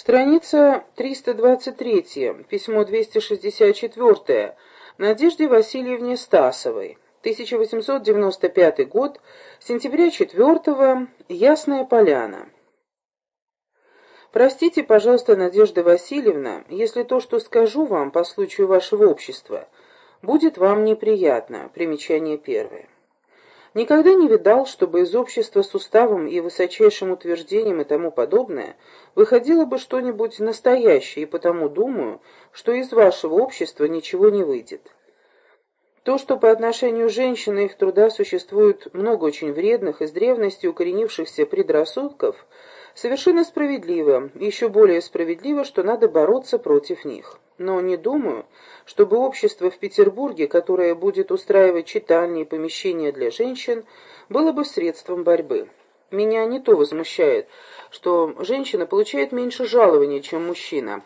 Страница 323, письмо 264, Надежде Васильевне Стасовой, 1895 год, сентября 4 Ясная Поляна. Простите, пожалуйста, Надежда Васильевна, если то, что скажу вам по случаю вашего общества, будет вам неприятно. Примечание первое. Никогда не видал, чтобы из общества с уставом и высочайшим утверждением и тому подобное выходило бы что-нибудь настоящее, и потому думаю, что из вашего общества ничего не выйдет. То, что по отношению женщин и их труда существует много очень вредных, из древности укоренившихся предрассудков, совершенно справедливо, еще более справедливо, что надо бороться против них но не думаю, чтобы общество в Петербурге, которое будет устраивать читальни и помещения для женщин, было бы средством борьбы. Меня не то возмущает, что женщина получает меньше жалования, чем мужчина.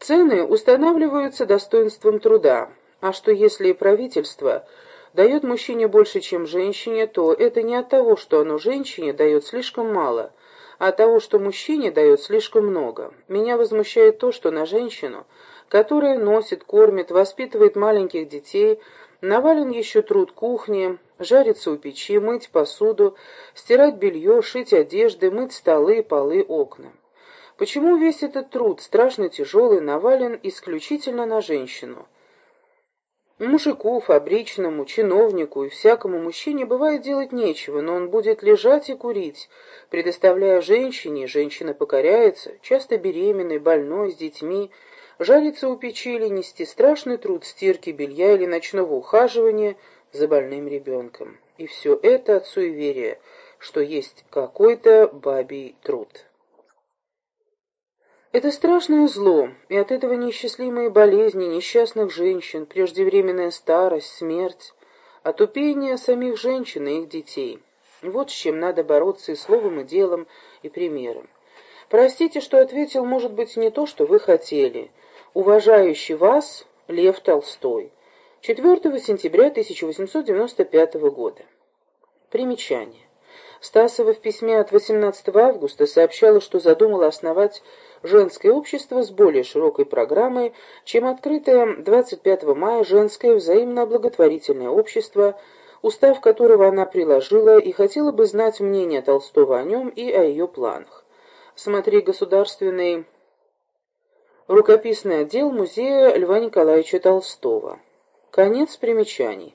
Цены устанавливаются достоинством труда, а что если правительство дает мужчине больше, чем женщине, то это не от того, что оно женщине дает слишком мало – а того, что мужчине дает слишком много. Меня возмущает то, что на женщину, которая носит, кормит, воспитывает маленьких детей, навален еще труд кухни, жариться у печи, мыть посуду, стирать белье, шить одежды, мыть столы, полы, окна. Почему весь этот труд, страшно тяжелый, навален исключительно на женщину? Мужику, фабричному, чиновнику и всякому мужчине бывает делать нечего, но он будет лежать и курить, предоставляя женщине, женщина покоряется, часто беременной, больной, с детьми, жариться у печи или нести страшный труд стирки белья или ночного ухаживания за больным ребенком. И все это от суеверия, что есть какой-то бабий труд. Это страшное зло, и от этого неисчислимые болезни несчастных женщин, преждевременная старость, смерть, отупение самих женщин и их детей. Вот с чем надо бороться и словом, и делом, и примером. Простите, что ответил, может быть, не то, что вы хотели. Уважающий вас Лев Толстой. 4 сентября 1895 года. Примечание. Стасова в письме от 18 августа сообщала, что задумала основать женское общество с более широкой программой, чем открытое 25 мая женское взаимно-благотворительное общество, устав которого она приложила и хотела бы знать мнение Толстого о нем и о ее планах. Смотри государственный рукописный отдел музея Льва Николаевича Толстого. Конец примечаний.